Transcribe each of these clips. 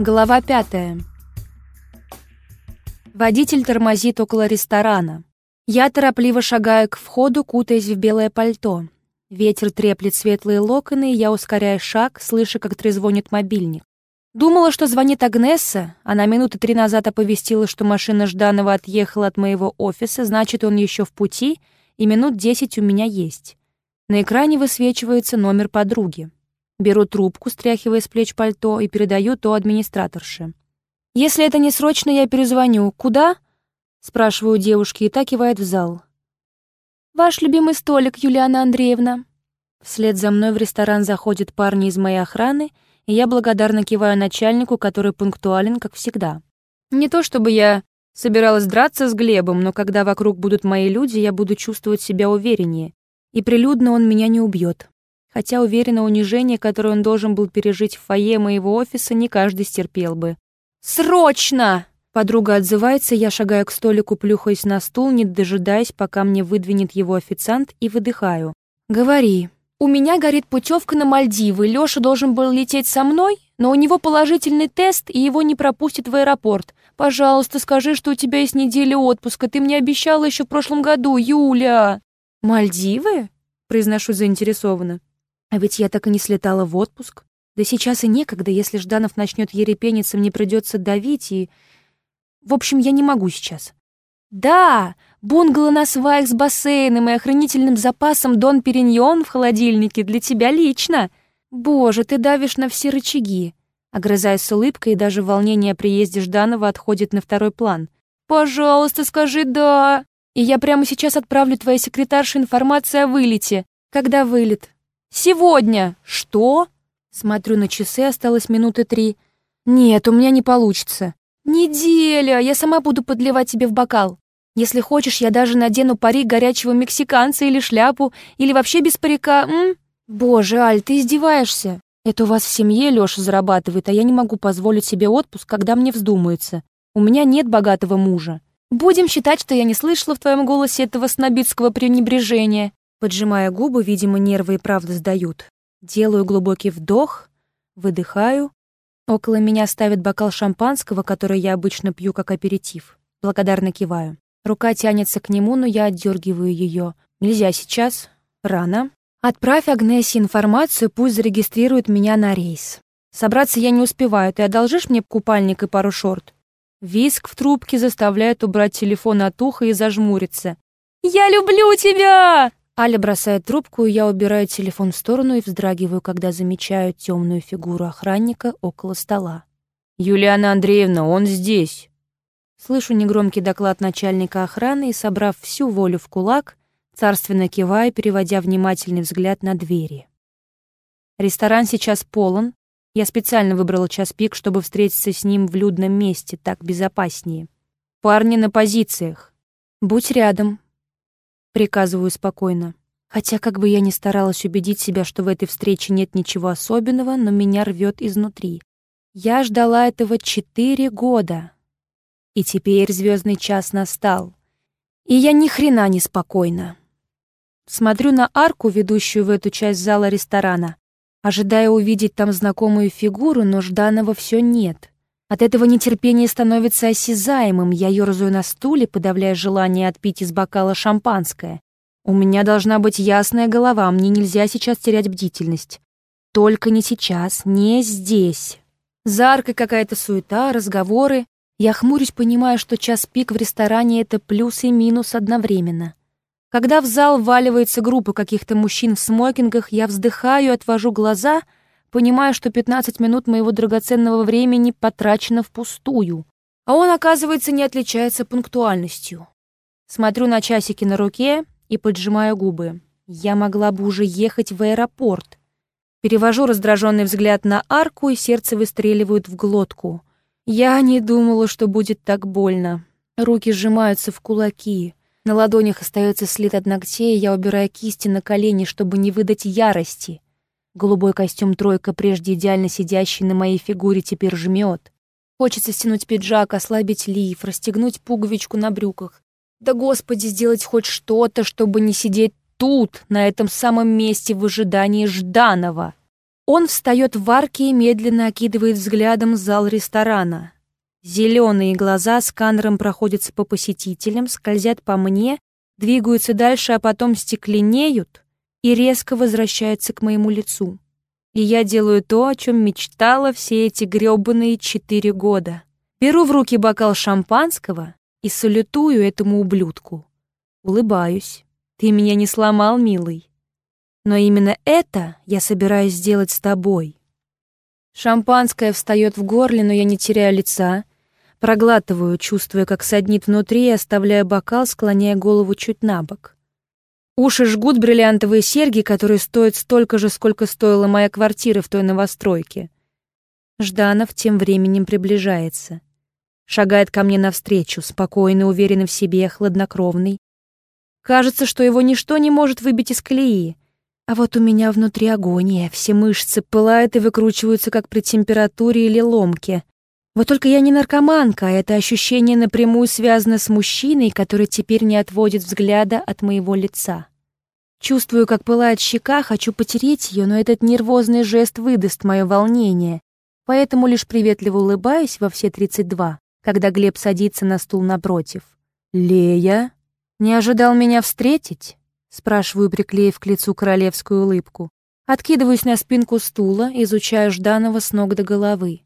Глава пятая. Водитель тормозит около ресторана. Я торопливо шагаю к входу, кутаясь в белое пальто. Ветер треплет светлые локоны, и я ускоряю шаг, слыша, как трезвонит мобильник. Думала, что звонит Агнесса. Она минуты три назад оповестила, что машина Жданова отъехала от моего офиса, значит, он еще в пути, и минут десять у меня есть. На экране высвечивается номер подруги. Беру трубку, стряхивая с плеч пальто, и передаю то администраторше. «Если это не срочно, я перезвоню. Куда?» Спрашиваю девушки, и так кивает в зал. «Ваш любимый столик, Юлиана Андреевна». Вслед за мной в ресторан заходят парни из моей охраны, и я благодарно киваю начальнику, который пунктуален, как всегда. Не то чтобы я собиралась драться с Глебом, но когда вокруг будут мои люди, я буду чувствовать себя увереннее, и прилюдно он меня не убьет хотя уверена, унижение, которое он должен был пережить в фойе моего офиса, не каждый стерпел бы. «Срочно!» Подруга отзывается, я шагаю к столику, плюхаясь на стул, не дожидаясь, пока мне выдвинет его официант, и выдыхаю. «Говори». «У меня горит путевка на Мальдивы. Лёша должен был лететь со мной, но у него положительный тест, и его не пропустят в аэропорт. Пожалуйста, скажи, что у тебя есть неделя отпуска. Ты мне обещала еще в прошлом году, Юля». «Мальдивы?» — произношу заинтересованно. А ведь я так и не слетала в отпуск. Да сейчас и некогда, если Жданов начнет ерепениться, мне придется давить и... В общем, я не могу сейчас. Да, бунгало на сваях с бассейном и охранительным запасом Дон Периньон в холодильнике для тебя лично. Боже, ты давишь на все рычаги. Огрызаясь с улыбкой, даже волнение о приезде Жданова отходит на второй план. «Пожалуйста, скажи «да». И я прямо сейчас отправлю твоей секретарше информацию о вылете. Когда вылет? «Сегодня!» «Что?» Смотрю на часы, осталось минуты три. «Нет, у меня не получится». «Неделя! Я сама буду подливать тебе в бокал. Если хочешь, я даже надену парик горячего мексиканца или шляпу, или вообще без парика, м? Боже, Аль, ты издеваешься. Это у вас в семье Лёша зарабатывает, а я не могу позволить себе отпуск, когда мне вздумается. У меня нет богатого мужа. Будем считать, что я не слышала в твоем голосе этого снобитского пренебрежения. Поджимая губы, видимо, нервы и правда сдают. Делаю глубокий вдох, выдыхаю. Около меня ставят бокал шампанского, который я обычно пью как аперитив. Благодарно киваю. Рука тянется к нему, но я отдергиваю ее. Нельзя сейчас. Рано. Отправь Агнессе информацию, пусть зарегистрирует меня на рейс. Собраться я не успеваю. Ты одолжишь мне купальник и пару шорт? Виск в трубке заставляет убрать телефон от уха и зажмуриться. «Я люблю тебя!» Аля бросает трубку, и я убираю телефон в сторону и вздрагиваю, когда замечаю темную фигуру охранника около стола. «Юлиана Андреевна, он здесь!» Слышу негромкий доклад начальника охраны и, собрав всю волю в кулак, царственно киваю, переводя внимательный взгляд на двери. Ресторан сейчас полон. Я специально выбрала час пик, чтобы встретиться с ним в людном месте, так безопаснее. Парни на позициях. Будь рядом, Приказываю спокойно. Хотя как бы я ни старалась убедить себя, что в этой встрече нет ничего особенного, но меня рвет изнутри. Я ждала этого четыре года. И теперь звездный час настал. И я ни хрена не спокойна. Смотрю на арку, ведущую в эту часть зала ресторана, ожидая увидеть там знакомую фигуру, но Жданова все нет. От этого нетерпение становится осязаемым, я ерзаю на стуле, подавляя желание отпить из бокала шампанское. У меня должна быть ясная голова, мне нельзя сейчас терять бдительность. Только не сейчас, не здесь. За аркой какая-то суета, разговоры. Я хмурюсь, понимая, что час пик в ресторане — это плюс и минус одновременно. Когда в зал вваливается группа каких-то мужчин в смокингах, я вздыхаю, отвожу глаза — понимая, что 15 минут моего драгоценного времени потрачено впустую. А он, оказывается, не отличается пунктуальностью. Смотрю на часики на руке и поджимаю губы. Я могла бы уже ехать в аэропорт. Перевожу раздраженный взгляд на арку, и сердце выстреливает в глотку. Я не думала, что будет так больно. Руки сжимаются в кулаки. На ладонях остается след от ногтей, я убираю кисти на колени, чтобы не выдать ярости. Голубой костюм «тройка», прежде идеально сидящий на моей фигуре, теперь жмет. Хочется стянуть пиджак, ослабить лиф, расстегнуть пуговичку на брюках. Да, Господи, сделать хоть что-то, чтобы не сидеть тут, на этом самом месте в ожидании Жданова. Он встает в арке и медленно окидывает взглядом зал ресторана. Зеленые глаза сканером проходятся по посетителям, скользят по мне, двигаются дальше, а потом стекленеют и резко возвращаются к моему лицу. И я делаю то, о чем мечтала все эти грёбаные четыре года. Беру в руки бокал шампанского и салютую этому ублюдку. Улыбаюсь. Ты меня не сломал, милый. Но именно это я собираюсь сделать с тобой. Шампанское встает в горле, но я не теряю лица. Проглатываю, чувствуя, как саднит внутри, и оставляя бокал, склоняя голову чуть на бок. Уши жгут бриллиантовые серьги, которые стоят столько же, сколько стоила моя квартира в той новостройке. Жданов тем временем приближается. Шагает ко мне навстречу, спокойный, уверенный в себе, хладнокровный. Кажется, что его ничто не может выбить из колеи. А вот у меня внутри агония, все мышцы пылают и выкручиваются, как при температуре или ломке. Вот только я не наркоманка, а это ощущение напрямую связано с мужчиной, который теперь не отводит взгляда от моего лица. Чувствую, как пылает щека, хочу потереть ее, но этот нервозный жест выдаст мое волнение. Поэтому лишь приветливо улыбаюсь во все 32, когда Глеб садится на стул напротив. «Лея, не ожидал меня встретить?» Спрашиваю, приклеив к лицу королевскую улыбку. Откидываюсь на спинку стула, изучая Жданова с ног до головы.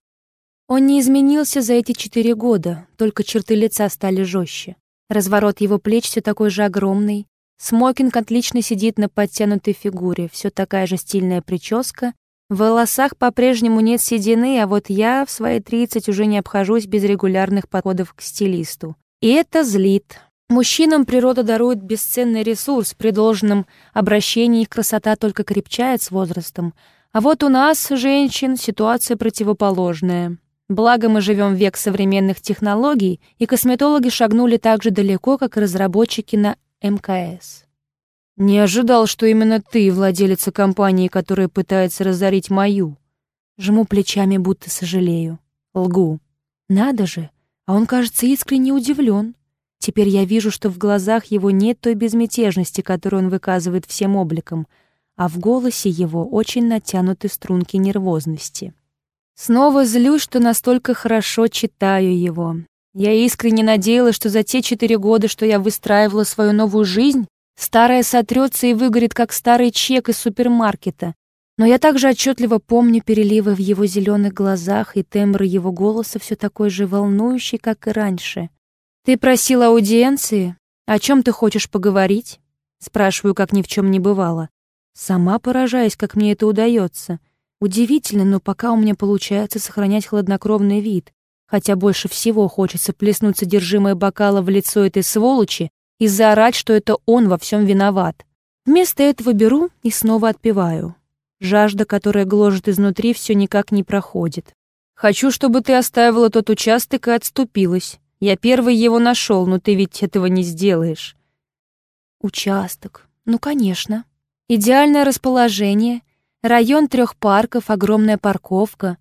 Он не изменился за эти четыре года, только черты лица стали жестче. Разворот его плеч все такой же огромный. Смокинг отлично сидит на подтянутой фигуре, все такая же стильная прическа. В волосах по-прежнему нет седины, а вот я в свои тридцать уже не обхожусь без регулярных подходов к стилисту. И это злит. Мужчинам природа дарует бесценный ресурс, при должном обращении их красота только крепчает с возрастом. А вот у нас, женщин, ситуация противоположная. Благо мы живем в век современных технологий, и косметологи шагнули так же далеко, как и разработчики на МКС. Не ожидал, что именно ты владелица компании, которая пытается разорить мою. Жму плечами, будто сожалею. Лгу. Надо же, а он, кажется, искренне удивлен. Теперь я вижу, что в глазах его нет той безмятежности, которую он выказывает всем обликом, а в голосе его очень натянуты струнки нервозности. Снова злюсь, что настолько хорошо читаю его. Я искренне надеялась, что за те четыре года, что я выстраивала свою новую жизнь, старая сотрется и выгорит, как старый чек из супермаркета. Но я также отчетливо помню переливы в его зеленых глазах и тембр его голоса все такой же волнующий, как и раньше — «Ты просил аудиенции? О чем ты хочешь поговорить?» Спрашиваю, как ни в чем не бывало. Сама поражаюсь, как мне это удается. Удивительно, но пока у меня получается сохранять хладнокровный вид, хотя больше всего хочется плеснуть содержимое бокала в лицо этой сволочи и заорать, что это он во всем виноват. Вместо этого беру и снова отпиваю. Жажда, которая гложет изнутри, все никак не проходит. «Хочу, чтобы ты оставила тот участок и отступилась», я первый его нашел, но ты ведь этого не сделаешь. Участок. Ну, конечно. Идеальное расположение. Район трех парков, огромная парковка.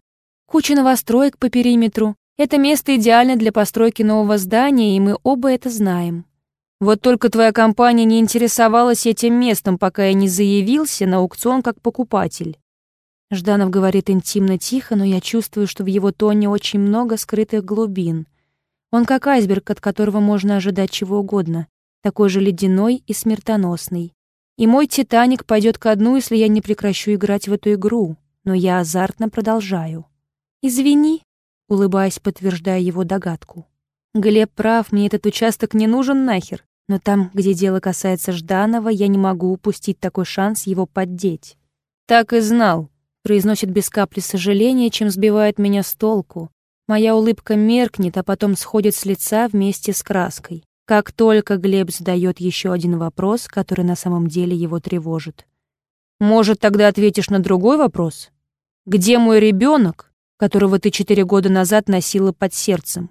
Куча новостроек по периметру. Это место идеально для постройки нового здания, и мы оба это знаем. Вот только твоя компания не интересовалась этим местом, пока я не заявился на аукцион как покупатель. Жданов говорит интимно тихо, но я чувствую, что в его тоне очень много скрытых глубин — он как айсберг, от которого можно ожидать чего угодно, такой же ледяной и смертоносный. И мой «Титаник» пойдет ко дну, если я не прекращу играть в эту игру, но я азартно продолжаю. «Извини», — улыбаясь, подтверждая его догадку. «Глеб прав, мне этот участок не нужен нахер, но там, где дело касается Жданова, я не могу упустить такой шанс его поддеть». «Так и знал», — произносит без капли сожаления, чем сбивает меня с толку, Моя улыбка меркнет, а потом сходит с лица вместе с краской. Как только Глеб задает еще один вопрос, который на самом деле его тревожит. «Может, тогда ответишь на другой вопрос? Где мой ребенок, которого ты четыре года назад носила под сердцем?